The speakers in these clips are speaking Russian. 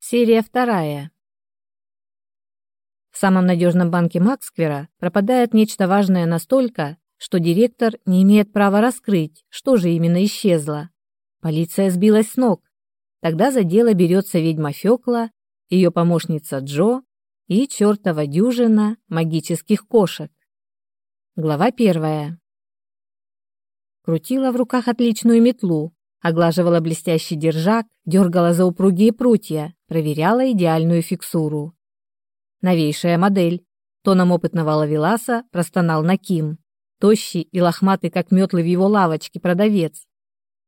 Серия вторая. В самом надежном банке Максквера пропадает нечто важное настолько, что директор не имеет права раскрыть, что же именно исчезло. Полиция сбилась с ног. Тогда за дело берется ведьма Фёкла, ее помощница Джо и чертова дюжина магических кошек. Глава первая. Крутила в руках отличную метлу, оглаживала блестящий держак, дергала за упругие прутья, проверяла идеальную фиксуру. Новейшая модель. Тоном опытного лавеласа простонал Наким. Тощий и лохматый, как метлы в его лавочке, продавец.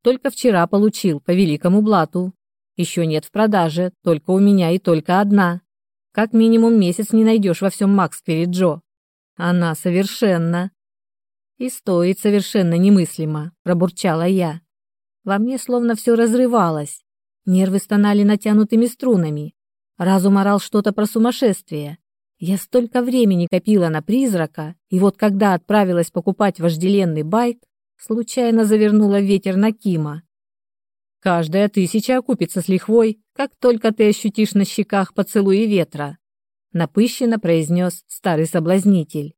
Только вчера получил по великому блату. Еще нет в продаже, только у меня и только одна. Как минимум месяц не найдешь во всем Максквере Джо. Она совершенно. И стоит совершенно немыслимо, пробурчала я. Во мне словно все разрывалось. Нервы стонали натянутыми струнами. Разум орал что-то про сумасшествие. Я столько времени копила на призрака, и вот когда отправилась покупать вожделенный байк, случайно завернула ветер на Кима. Каждая тысяча окупится с лихвой, как только ты ощутишь на щеках поцелуи ветра, напыщенно произнес старый соблазнитель.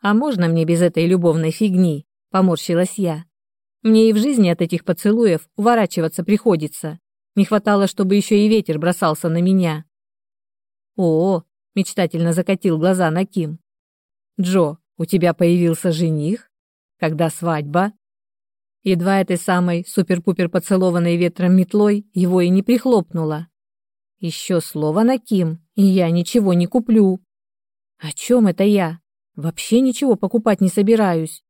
А можно мне без этой любовной фигни? поморщилась я. Мне и в жизни от этих поцелуев уворачиваться приходится. Не хватало, чтобы еще и ветер бросался на меня. О, мечтательно закатил глаза на Ким. Джо, у тебя появился жених? Когда свадьба? Едва этой самой супер-пупер поцелованной ветром метлой его и не прихлопнуло. Еще слово на Ким, и я ничего не куплю. О чем это я? Вообще ничего покупать не собираюсь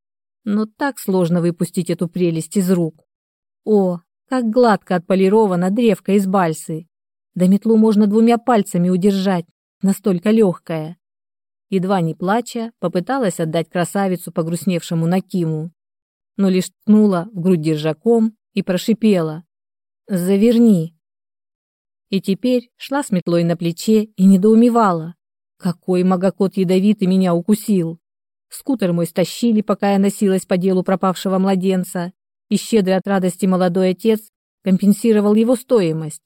но так сложно выпустить эту прелесть из рук. О, как гладко отполирована древко из бальсы. Да метлу можно двумя пальцами удержать, настолько легкая. Едва не плача, попыталась отдать красавицу погрустневшему Накиму, но лишь ткнула в грудь держаком и прошипела «Заверни». И теперь шла с метлой на плече и недоумевала, какой магокот ядовитый меня укусил. Скутер мой стащили, пока я носилась по делу пропавшего младенца, и щедрый от радости молодой отец компенсировал его стоимость.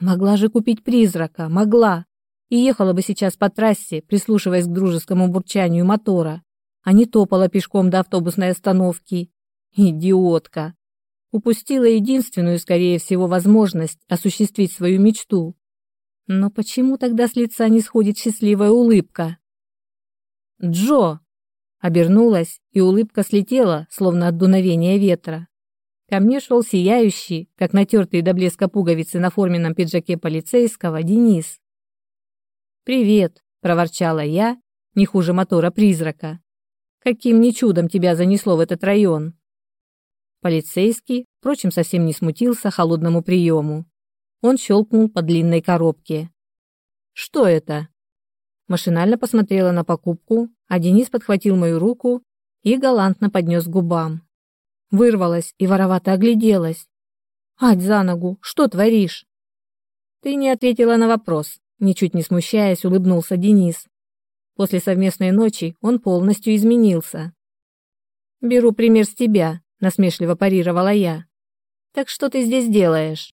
Могла же купить призрака, могла. И ехала бы сейчас по трассе, прислушиваясь к дружескому бурчанию мотора, а не топала пешком до автобусной остановки. Идиотка. Упустила единственную, скорее всего, возможность осуществить свою мечту. Но почему тогда с лица не сходит счастливая улыбка? «Джо!» Обернулась, и улыбка слетела, словно от дуновения ветра. Ко мне шел сияющий, как натертые до блеска пуговицы на форменном пиджаке полицейского, Денис. «Привет», — проворчала я, не хуже мотора призрака. «Каким ни чудом тебя занесло в этот район?» Полицейский, впрочем, совсем не смутился холодному приему. Он щелкнул по длинной коробке. «Что это?» Машинально посмотрела на покупку, а Денис подхватил мою руку и галантно поднес к губам. Вырвалась и воровато огляделась. «Ать за ногу, что творишь?» «Ты не ответила на вопрос», — ничуть не смущаясь, улыбнулся Денис. После совместной ночи он полностью изменился. «Беру пример с тебя», — насмешливо парировала я. «Так что ты здесь делаешь?»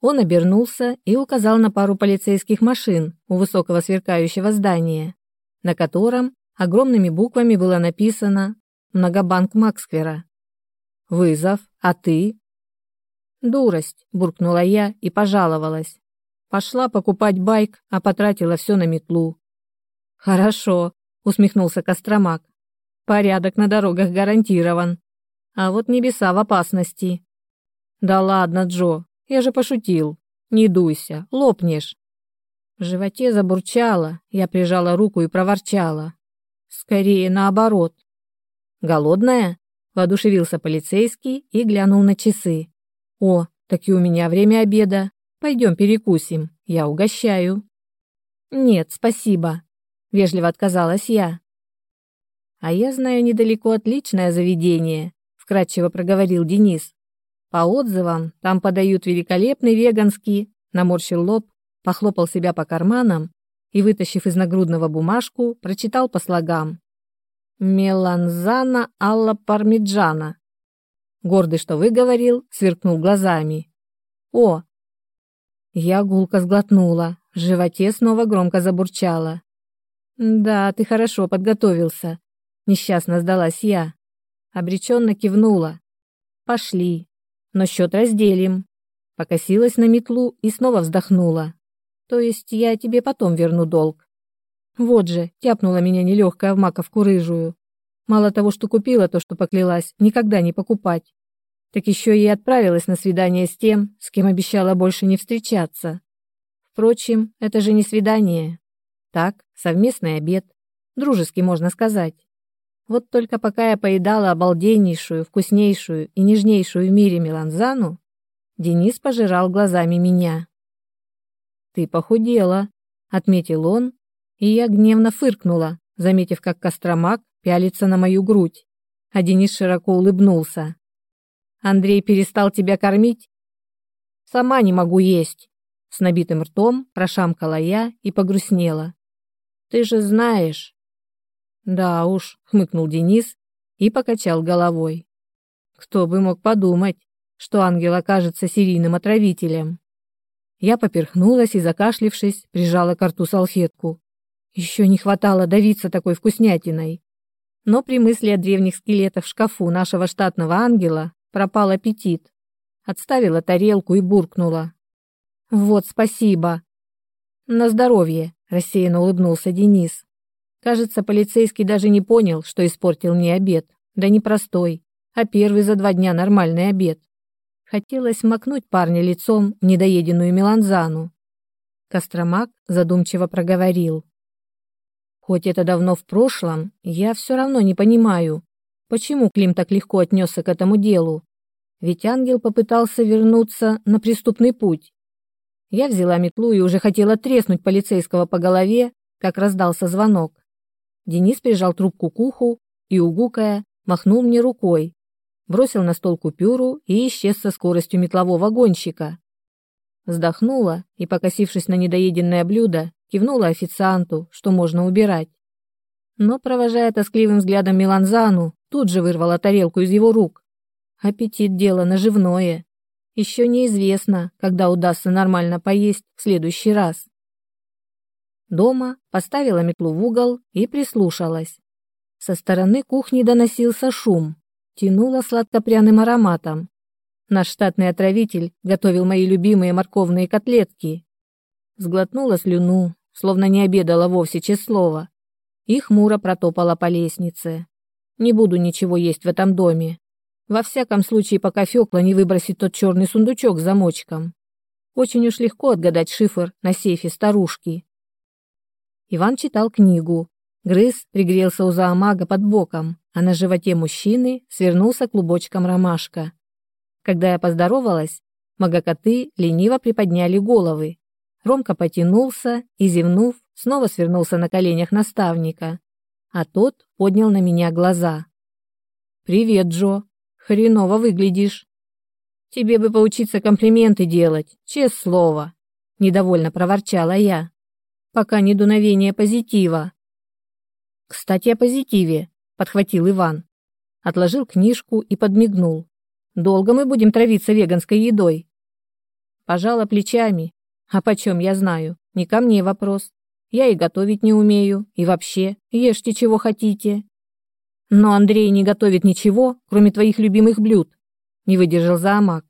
Он обернулся и указал на пару полицейских машин у высокого сверкающего здания, на котором огромными буквами было написано «Многобанк Максквера». «Вызов, а ты?» «Дурость», — буркнула я и пожаловалась. Пошла покупать байк, а потратила все на метлу. «Хорошо», — усмехнулся Костромак. «Порядок на дорогах гарантирован. А вот небеса в опасности». «Да ладно, Джо, я же пошутил. Не дуйся, лопнешь. В животе забурчало, я прижала руку и проворчала. Скорее наоборот. Голодная? Воодушевился полицейский и глянул на часы. О, так и у меня время обеда. Пойдем перекусим, я угощаю. Нет, спасибо. Вежливо отказалась я. А я знаю недалеко отличное заведение, вкратчиво проговорил Денис. По отзывам, там подают великолепный веганский, наморщил лоб, похлопал себя по карманам и, вытащив из нагрудного бумажку, прочитал по слогам. «Меланзана алла пармиджана». Гордый, что выговорил, сверкнул глазами. «О, Я гулко сглотнула, в животе снова громко забурчало. «Да, ты хорошо подготовился», — несчастно сдалась я. Обреченно кивнула. «Пошли, но счет разделим». Покосилась на метлу и снова вздохнула. «То есть я тебе потом верну долг». Вот же, тяпнула меня нелегкая в маковку рыжую. Мало того, что купила то, что поклялась, никогда не покупать, так еще и отправилась на свидание с тем, с кем обещала больше не встречаться. Впрочем, это же не свидание. Так, совместный обед. Дружеский, можно сказать. Вот только пока я поедала обалденнейшую, вкуснейшую и нежнейшую в мире меланзану, Денис пожирал глазами меня. «Ты похудела», — отметил он, и я гневно фыркнула, заметив, как Костромак пялится на мою грудь, а Денис широко улыбнулся. Андрей перестал тебя кормить? Сама не могу есть. С набитым ртом прошамкала я и погрустнела. Ты же знаешь. Да уж, хмыкнул Денис и покачал головой. Кто бы мог подумать, что ангел окажется серийным отравителем. Я поперхнулась и, закашлившись, прижала к рту салфетку. Еще не хватало давиться такой вкуснятиной. Но при мысли о древних скелетах в шкафу нашего штатного ангела пропал аппетит. Отставила тарелку и буркнула. «Вот спасибо». «На здоровье», — рассеянно улыбнулся Денис. Кажется, полицейский даже не понял, что испортил мне обед. Да не простой, а первый за два дня нормальный обед. Хотелось макнуть парня лицом в недоеденную меланзану. Костромак задумчиво проговорил. Хоть это давно в прошлом, я все равно не понимаю, Почему Клим так легко отнесся к этому делу? Ведь ангел попытался вернуться на преступный путь. Я взяла метлу и уже хотела треснуть полицейского по голове, как раздался звонок. Денис прижал трубку к уху и, угукая, махнул мне рукой, бросил на стол купюру и исчез со скоростью метлового гонщика. Вздохнула и, покосившись на недоеденное блюдо, кивнула официанту, что можно убирать. Но, провожая тоскливым взглядом Миланзану, тут же вырвала тарелку из его рук. Аппетит – дело наживное. Еще неизвестно, когда удастся нормально поесть в следующий раз. Дома поставила метлу в угол и прислушалась. Со стороны кухни доносился шум, тянуло сладкопряным ароматом. Наш штатный отравитель готовил мои любимые морковные котлетки. Сглотнула слюну, словно не обедала вовсе числова, и хмуро протопала по лестнице. Не буду ничего есть в этом доме. Во всяком случае, пока Фёкла не выбросит тот черный сундучок с замочком. Очень уж легко отгадать шифр на сейфе старушки. Иван читал книгу. Грыз пригрелся у зоомага под боком, а на животе мужчины свернулся клубочком ромашка. Когда я поздоровалась, магокоты лениво приподняли головы. Ромка потянулся и, зевнув, снова свернулся на коленях наставника а тот поднял на меня глаза. «Привет, Джо. Хреново выглядишь». «Тебе бы поучиться комплименты делать, честное слово», — недовольно проворчала я. «Пока не дуновение позитива». «Кстати, о позитиве», — подхватил Иван. Отложил книжку и подмигнул. «Долго мы будем травиться веганской едой?» Пожала плечами. «А почем я знаю? Не ко мне вопрос. Я и готовить не умею, и вообще, ешьте чего хотите. Но Андрей не готовит ничего, кроме твоих любимых блюд, не выдержал Заамак.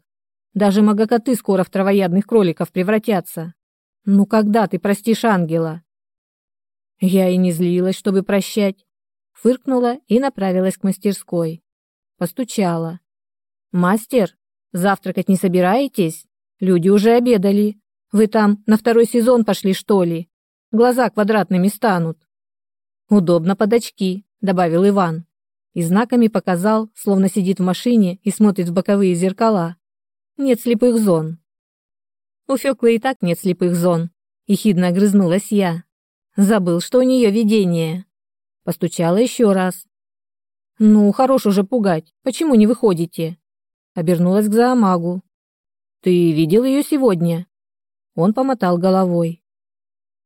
Даже магокоты скоро в травоядных кроликов превратятся. Ну когда ты простишь ангела? Я и не злилась, чтобы прощать. Фыркнула и направилась к мастерской. Постучала. «Мастер, завтракать не собираетесь? Люди уже обедали. Вы там на второй сезон пошли, что ли?» глаза квадратными станут. Удобно под очки, добавил Иван. И знаками показал, словно сидит в машине и смотрит в боковые зеркала. Нет слепых зон. У Фёклы и так нет слепых зон, ехидно огрызнулась я. Забыл, что у нее видение. Постучала еще раз. Ну, хорош уже пугать. Почему не выходите? Обернулась к зоомагу. Ты видел ее сегодня? Он помотал головой.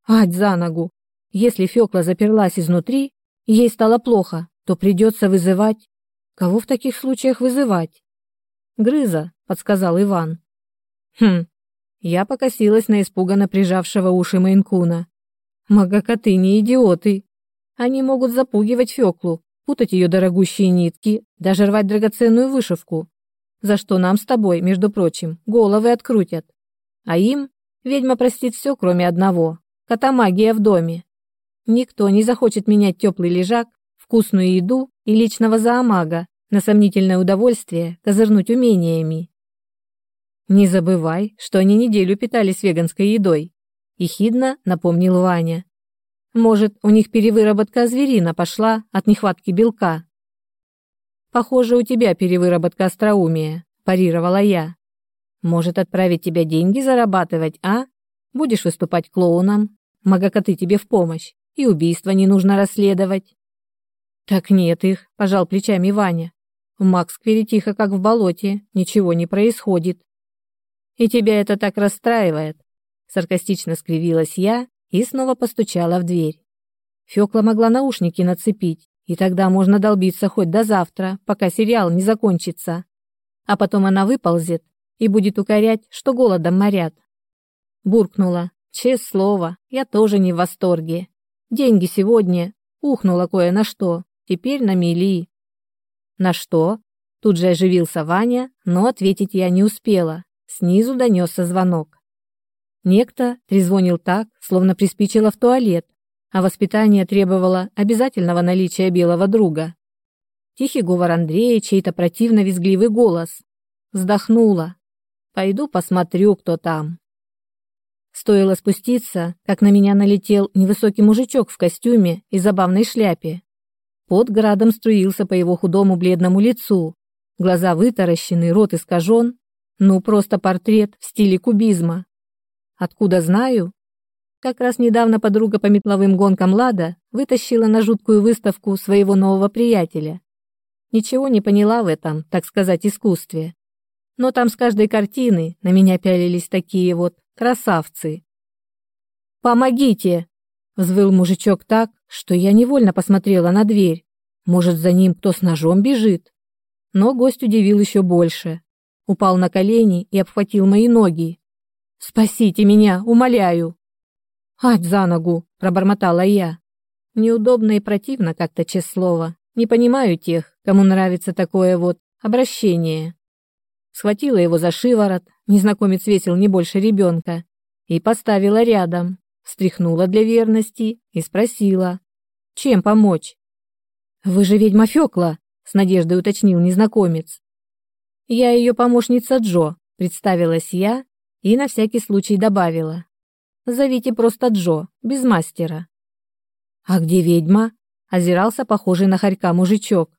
Ать за ногу! Если Фёкла заперлась изнутри, ей стало плохо, то придется вызывать... Кого в таких случаях вызывать? Грыза, подсказал Иван. Хм, Я покосилась на испуганно прижавшего уши Мейнкуна. Магакоты не идиоты. Они могут запугивать Фёклу, путать ее дорогущие нитки, даже рвать драгоценную вышивку. За что нам с тобой, между прочим, головы открутят. А им ведьма простит все, кроме одного — кота-магия в доме. Никто не захочет менять теплый лежак, вкусную еду и личного зоомага на сомнительное удовольствие козырнуть умениями. Не забывай, что они неделю питались веганской едой, ехидно напомнил Ваня. Может, у них перевыработка зверина пошла от нехватки белка. Похоже, у тебя перевыработка остроумия, парировала я. Может, отправить тебя деньги зарабатывать, а? Будешь выступать клоуном, магакоты тебе в помощь, и убийство не нужно расследовать. Так нет их, пожал плечами Ваня. В Максквере тихо, как в болоте, ничего не происходит. И тебя это так расстраивает? Саркастично скривилась я и снова постучала в дверь. Фёкла могла наушники нацепить, и тогда можно долбиться хоть до завтра, пока сериал не закончится. А потом она выползет и будет укорять, что голодом морят. Буркнула. Честное слово, я тоже не в восторге. Деньги сегодня ухнула кое на что, теперь на мели. На что? Тут же оживился Ваня, но ответить я не успела. Снизу донесся звонок. Некто трезвонил так, словно приспичило в туалет, а воспитание требовало обязательного наличия белого друга. Тихий говор Андрея, чей-то противно визгливый голос. Вздохнула. Пойду посмотрю, кто там. Стоило спуститься, как на меня налетел невысокий мужичок в костюме и забавной шляпе. Под градом струился по его худому бледному лицу. Глаза вытаращены, рот искажен, ну, просто портрет в стиле кубизма. Откуда знаю? Как раз недавно подруга по метловым гонкам Лада вытащила на жуткую выставку своего нового приятеля. Ничего не поняла в этом, так сказать, искусстве. Но там с каждой картины на меня пялились такие вот красавцы. «Помогите!» — взвыл мужичок так, что я невольно посмотрела на дверь. Может, за ним кто с ножом бежит? Но гость удивил еще больше упал на колени и обхватил мои ноги. «Спасите меня, умоляю!» «Ать за ногу!» – пробормотала я. Неудобно и противно как-то, честное слово. Не понимаю тех, кому нравится такое вот обращение. Схватила его за шиворот, незнакомец весил не больше ребенка, и поставила рядом, встряхнула для верности и спросила, чем помочь. «Вы же ведьма Фёкла», — с надеждой уточнил незнакомец. «Я ее помощница Джо», — представилась я и на всякий случай добавила. «Зовите просто Джо, без мастера». «А где ведьма?» — озирался похожий на хорька мужичок.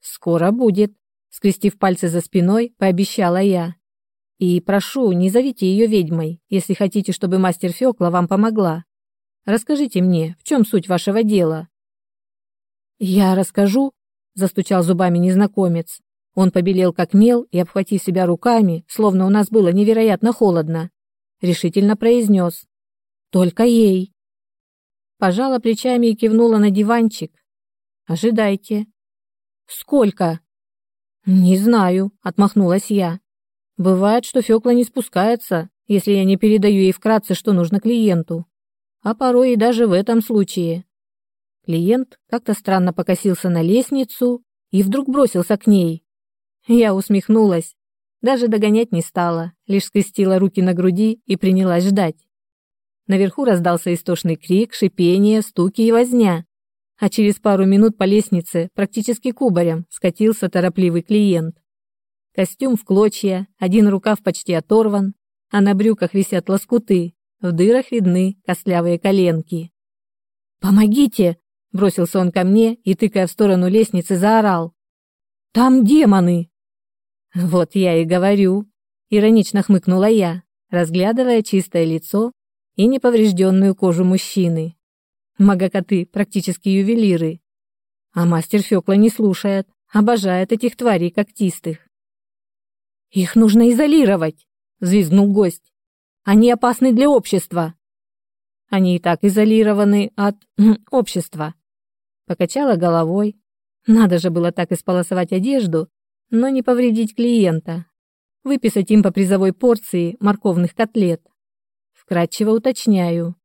«Скоро будет», — скрестив пальцы за спиной, пообещала я. «И прошу, не зовите ее ведьмой, если хотите, чтобы мастер Фёкла вам помогла. Расскажите мне, в чем суть вашего дела?» «Я расскажу», — застучал зубами незнакомец. Он побелел как мел и, обхватив себя руками, словно у нас было невероятно холодно, решительно произнес «Только ей». Пожала плечами и кивнула на диванчик. «Ожидайте». «Сколько?» «Не знаю», — отмахнулась я. «Бывает, что Фёкла не спускается, если я не передаю ей вкратце, что нужно клиенту. А порой и даже в этом случае». Клиент как-то странно покосился на лестницу и вдруг бросился к ней. Я усмехнулась. Даже догонять не стала, лишь скрестила руки на груди и принялась ждать. Наверху раздался истошный крик, шипение, стуки и возня. А через пару минут по лестнице, практически кубарем, скатился торопливый клиент. Костюм в клочья, один рукав почти оторван, а на брюках висят лоскуты, в дырах видны костлявые коленки. «Помогите!» – бросился он ко мне и, тыкая в сторону лестницы, заорал. «Там демоны!» Вот я и говорю, иронично хмыкнула я, разглядывая чистое лицо и неповрежденную кожу мужчины. Магокоты практически ювелиры. А мастер Фёкла не слушает, обожает этих тварей когтистых. Их нужно изолировать, взвизгнул гость. Они опасны для общества. Они и так изолированы от общества. Покачала головой. Надо же было так исполосовать одежду, но не повредить клиента. выписать им по призовой порции морковных котлет. Вкратчиво уточняю.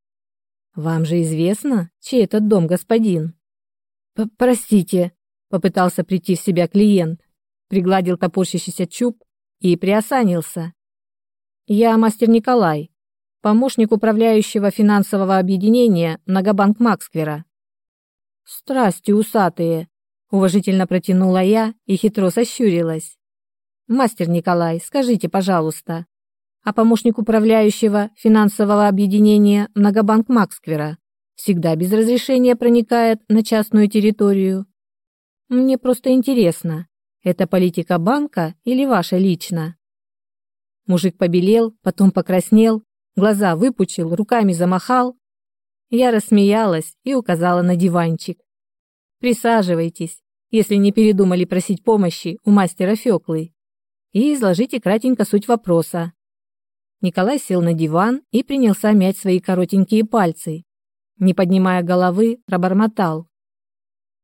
Вам же известно, чей этот дом, господин? П Простите, попытался прийти в себя клиент, пригладил топорщащийся чуб и приосанился. Я мастер Николай, помощник управляющего финансового объединения Многобанк Максквера. Страсти усатые, уважительно протянула я и хитро сощурилась. Мастер Николай, скажите, пожалуйста, а помощник управляющего финансового объединения Многобанк Максквера всегда без разрешения проникает на частную территорию? Мне просто интересно, это политика банка или ваша лично? Мужик побелел, потом покраснел, глаза выпучил, руками замахал. Я рассмеялась и указала на диванчик. Присаживайтесь, если не передумали просить помощи у мастера Фёклы, и изложите кратенько суть вопроса. Николай сел на диван и принялся мять свои коротенькие пальцы. Не поднимая головы, пробормотал.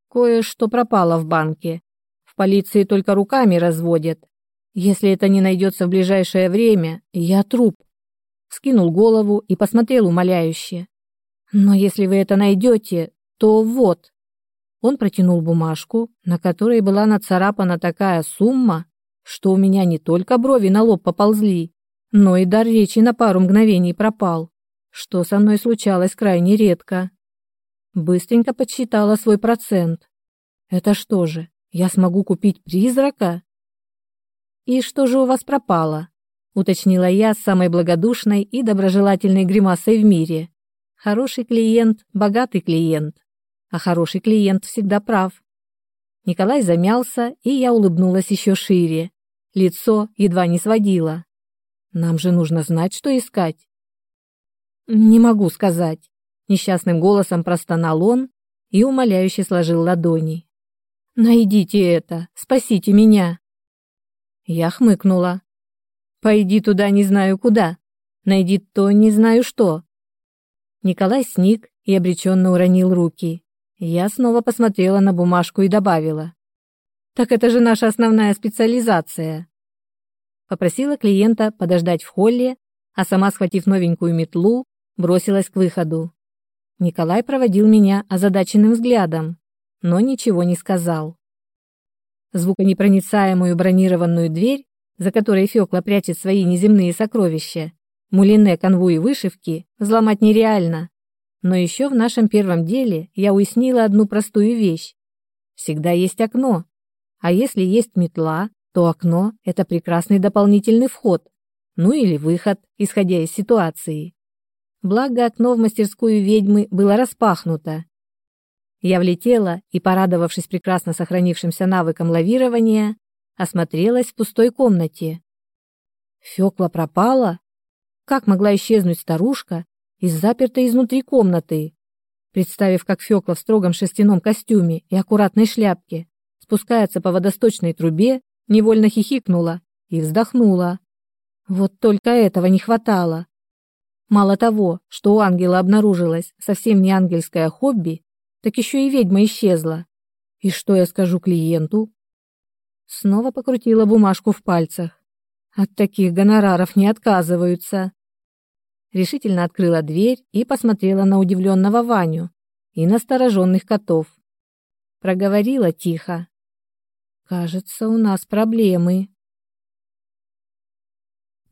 Кое-что пропало в банке. В полиции только руками разводят. Если это не найдется в ближайшее время, я труп. Скинул голову и посмотрел умоляюще. Но если вы это найдете, то вот. Он протянул бумажку, на которой была нацарапана такая сумма, что у меня не только брови на лоб поползли, но и дар речи на пару мгновений пропал, что со мной случалось крайне редко. Быстренько подсчитала свой процент. Это что же, я смогу купить призрака? И что же у вас пропало? уточнила я с самой благодушной и доброжелательной гримасой в мире. Хороший клиент, богатый клиент. А хороший клиент всегда прав. Николай замялся, и я улыбнулась еще шире. Лицо едва не сводило. Нам же нужно знать, что искать. Не могу сказать, несчастным голосом простонал он и умоляюще сложил ладони. Найдите это, спасите меня. Я хмыкнула. Пойди туда, не знаю куда. Найди то, не знаю что. Николай сник и обреченно уронил руки. Я снова посмотрела на бумажку и добавила: "Так это же наша основная специализация". Попросила клиента подождать в холле, а сама, схватив новенькую метлу, бросилась к выходу. Николай проводил меня озадаченным взглядом, но ничего не сказал. Звуконепроницаемую бронированную дверь, за которой Фёкла прячет свои неземные сокровища, мулине, конву и вышивки, взломать нереально. Но еще в нашем первом деле я уяснила одну простую вещь. Всегда есть окно. А если есть метла, то окно – это прекрасный дополнительный вход, ну или выход, исходя из ситуации. Благо окно в мастерскую ведьмы было распахнуто. Я влетела и, порадовавшись прекрасно сохранившимся навыком лавирования, осмотрелась в пустой комнате. Фёкла пропала? Как могла исчезнуть старушка из запертой изнутри комнаты? Представив, как Фёкла в строгом шерстяном костюме и аккуратной шляпке спускается по водосточной трубе, невольно хихикнула и вздохнула. Вот только этого не хватало. Мало того, что у ангела обнаружилось совсем не ангельское хобби, так еще и ведьма исчезла. И что я скажу клиенту? Снова покрутила бумажку в пальцах. От таких гонораров не отказываются. Решительно открыла дверь и посмотрела на удивленного Ваню и настороженных котов. Проговорила тихо. Кажется, у нас проблемы.